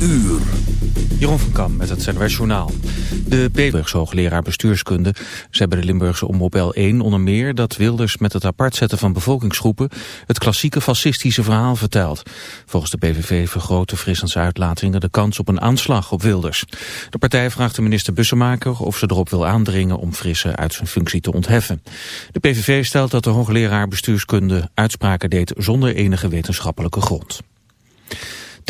uur. Jeroen van Kam met het CNRS Journaal. De Limburgse hoogleraar bestuurskunde. Ze hebben de Limburgse omroep L1 onder meer dat Wilders met het apart zetten van bevolkingsgroepen het klassieke fascistische verhaal vertelt. Volgens de PVV vergroten Frissens uitlatingen de kans op een aanslag op Wilders. De partij vraagt de minister Bussemaker of ze erop wil aandringen om Frisse uit zijn functie te ontheffen. De PVV stelt dat de hoogleraar bestuurskunde uitspraken deed zonder enige wetenschappelijke grond.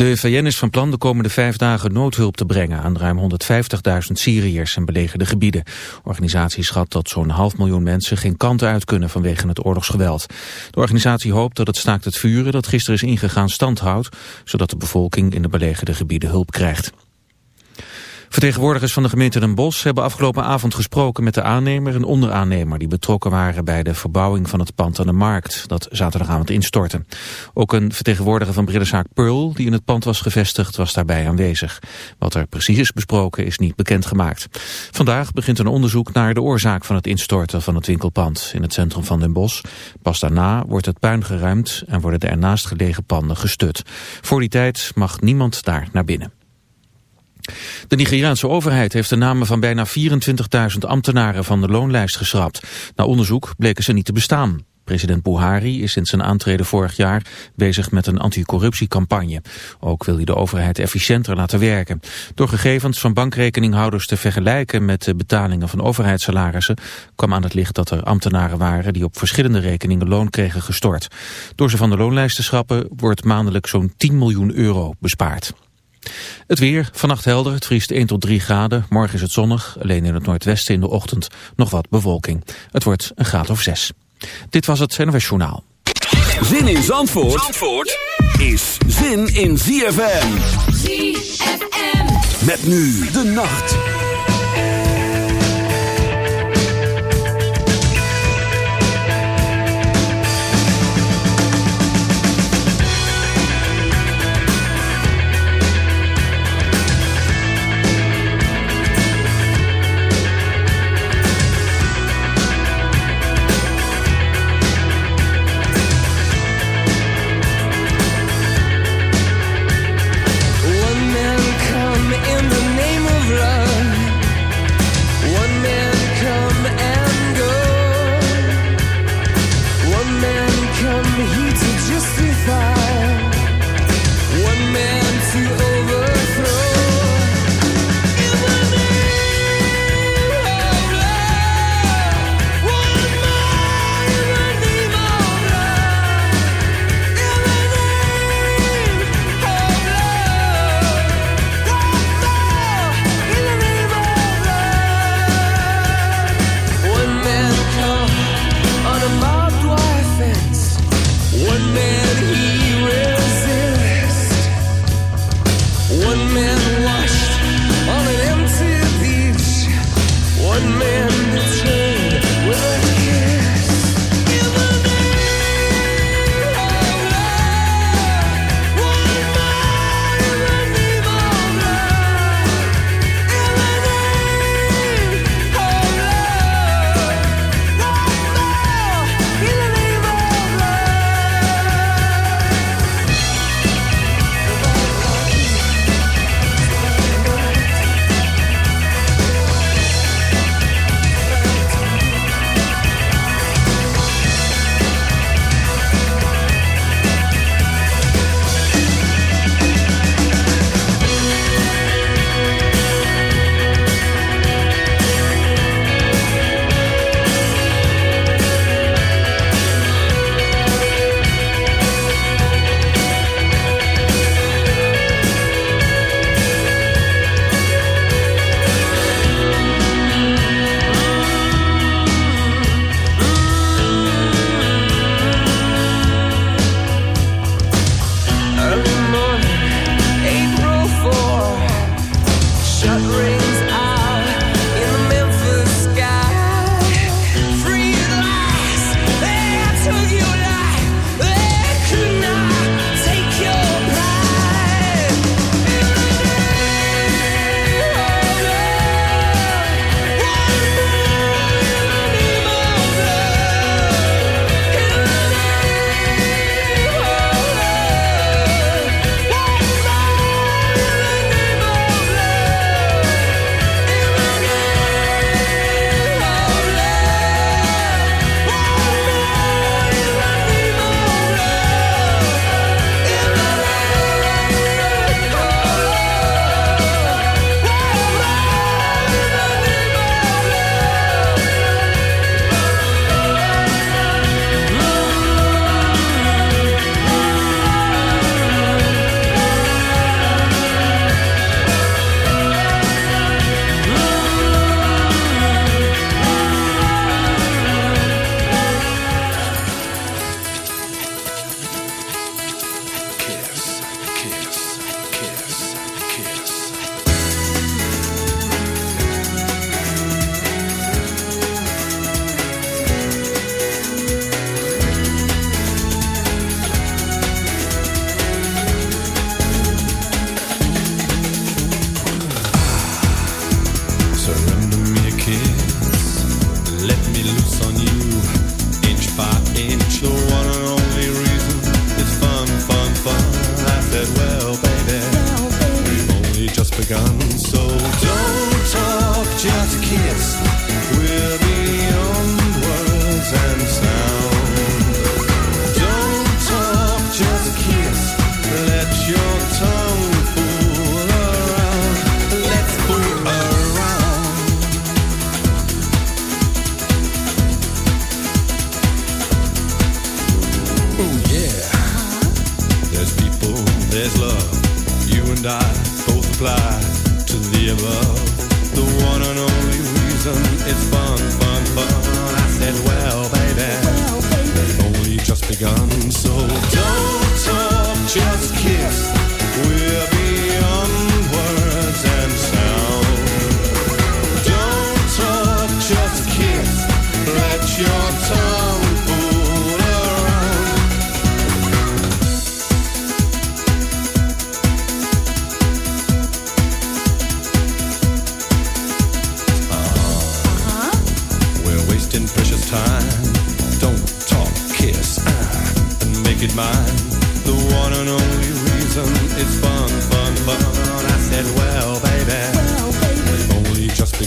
De VN is van plan de komende vijf dagen noodhulp te brengen aan ruim 150.000 Syriërs en belegerde gebieden. De organisatie schat dat zo'n half miljoen mensen geen kant uit kunnen vanwege het oorlogsgeweld. De organisatie hoopt dat het staakt het vuren dat gisteren is ingegaan stand houdt, zodat de bevolking in de belegerde gebieden hulp krijgt. Vertegenwoordigers van de gemeente Den Bosch hebben afgelopen avond gesproken met de aannemer en onderaannemer die betrokken waren bij de verbouwing van het pand aan de markt dat zaterdagavond instortte. Ook een vertegenwoordiger van brillenzaak Pearl die in het pand was gevestigd was daarbij aanwezig. Wat er precies is besproken is niet bekendgemaakt. Vandaag begint een onderzoek naar de oorzaak van het instorten van het winkelpand in het centrum van Den Bosch. Pas daarna wordt het puin geruimd en worden de ernaast gelegen panden gestut. Voor die tijd mag niemand daar naar binnen. De Nigeriaanse overheid heeft de namen van bijna 24.000 ambtenaren van de loonlijst geschrapt. Na onderzoek bleken ze niet te bestaan. President Buhari is sinds zijn aantreden vorig jaar bezig met een anticorruptiecampagne. Ook wil hij de overheid efficiënter laten werken. Door gegevens van bankrekeninghouders te vergelijken met de betalingen van overheidssalarissen kwam aan het licht dat er ambtenaren waren die op verschillende rekeningen loon kregen gestort. Door ze van de loonlijst te schrappen wordt maandelijk zo'n 10 miljoen euro bespaard. Het weer, vannacht helder, het vriest 1 tot 3 graden. Morgen is het zonnig, alleen in het noordwesten in de ochtend nog wat bewolking. Het wordt een graad of 6. Dit was het NWS Journaal. Zin in Zandvoort, Zandvoort is zin in ZFM. ZFM. Met nu de nacht.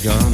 Only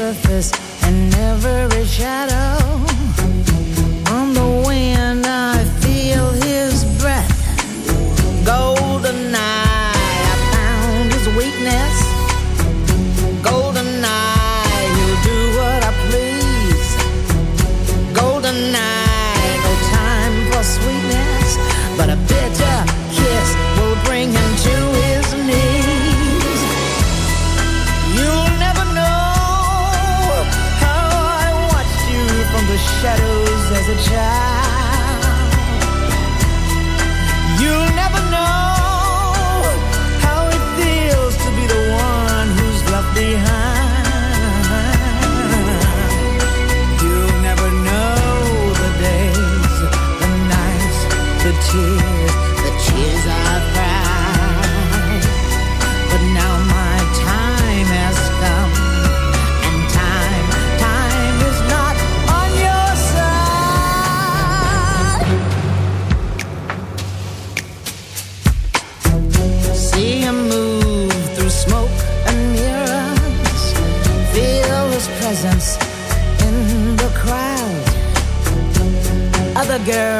surface and never a shadow. child girl.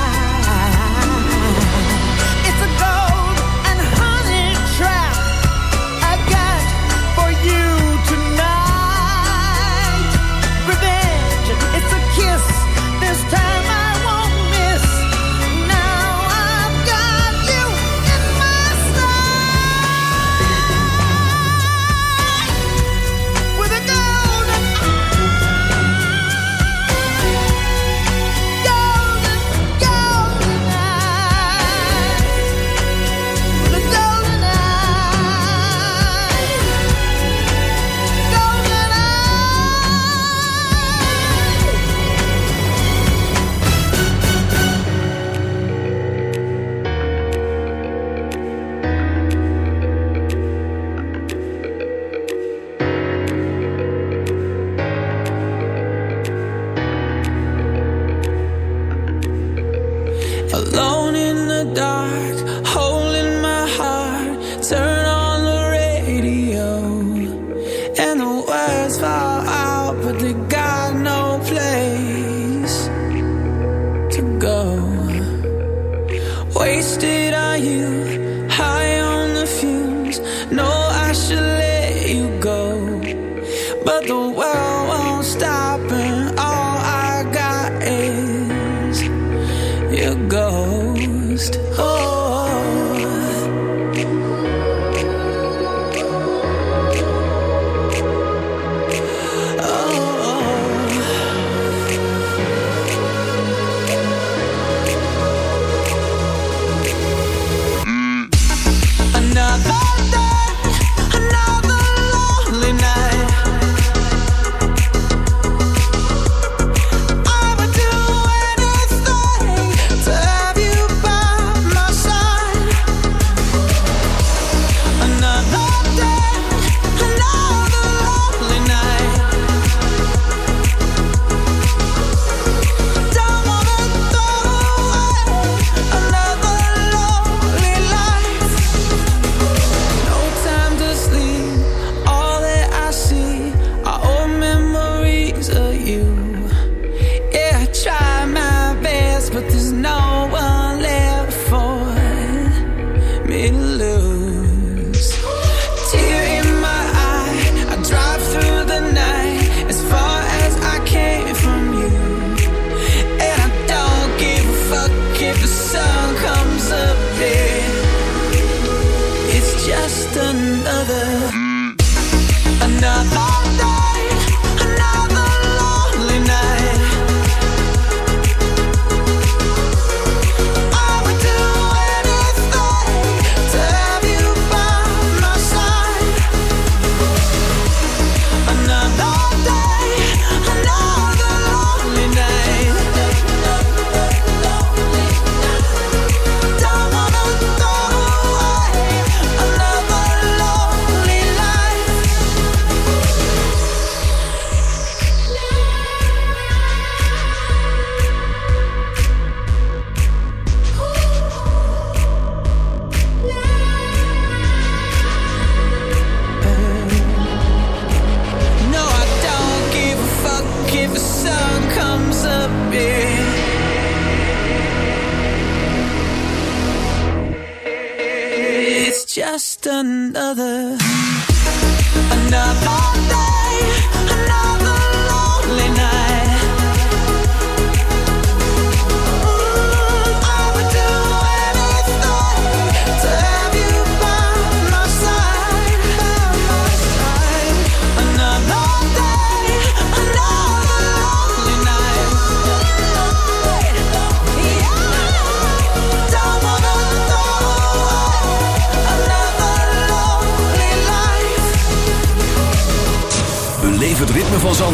Another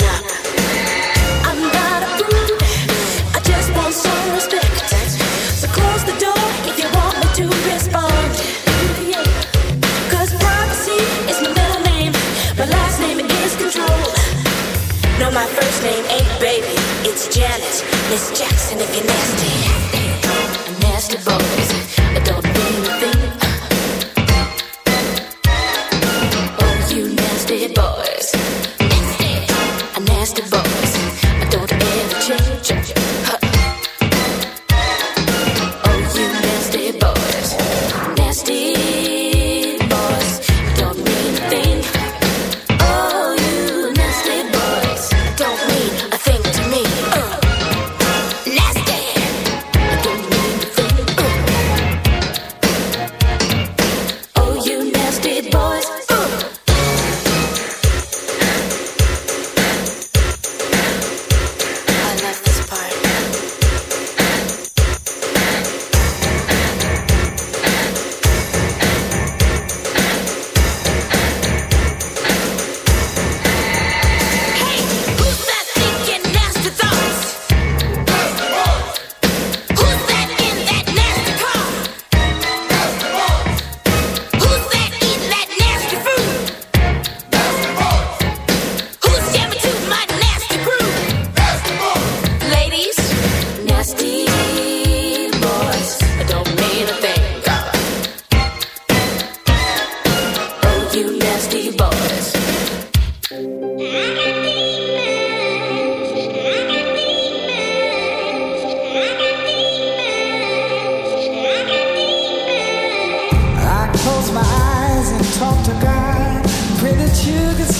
I'm not a fool. I just want some respect. So close the door if you want me to respond. Cause privacy is my middle name. My last name is control. No, my first name ain't baby. It's Janet. Miss Jackson if you nasty.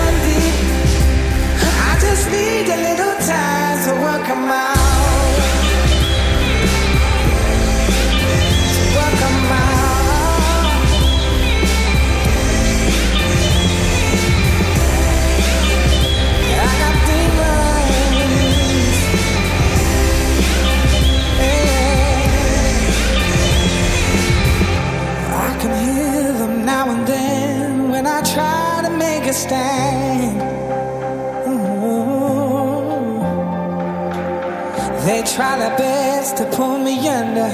deep. I just need a little time to work on my this mm-hmm. They try their best to pull me under.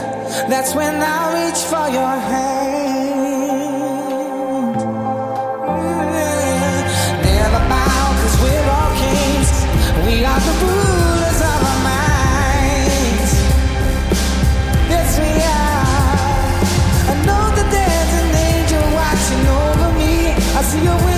That's when I reach for your hand. Never bow, we we're all kings. We are the rulers of our minds. Yes, we are. I know that there's an angel watching over me. I see your